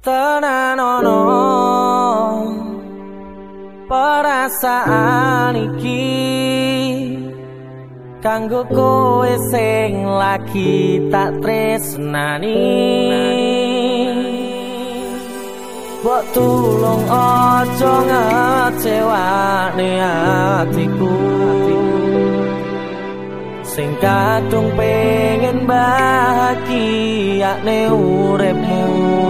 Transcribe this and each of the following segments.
tenan ono perasaan iki kanggo kowe sing lagi tak tresnani. Bok tulung ojo ngecewane hatiku Sing kadung pengen bahagia ne urepmu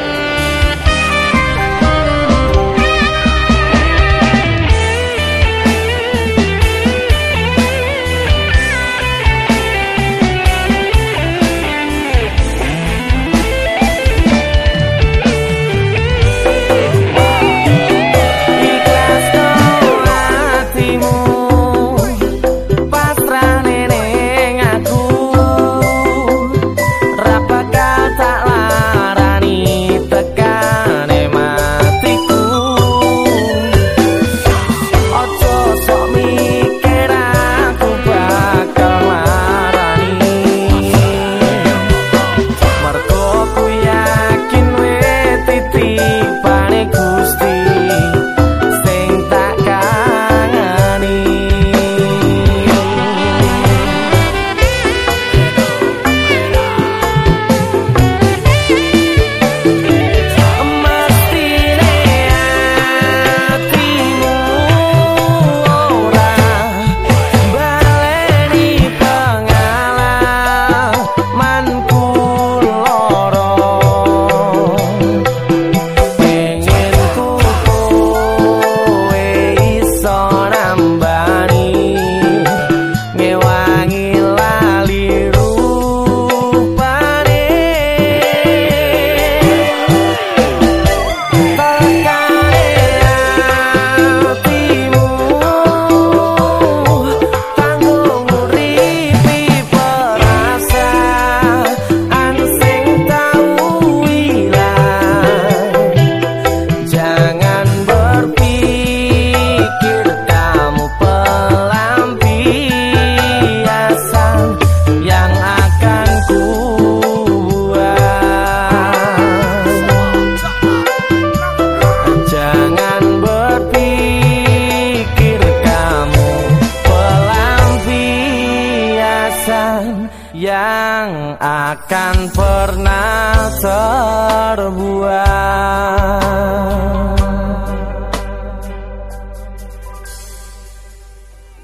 takkan pernah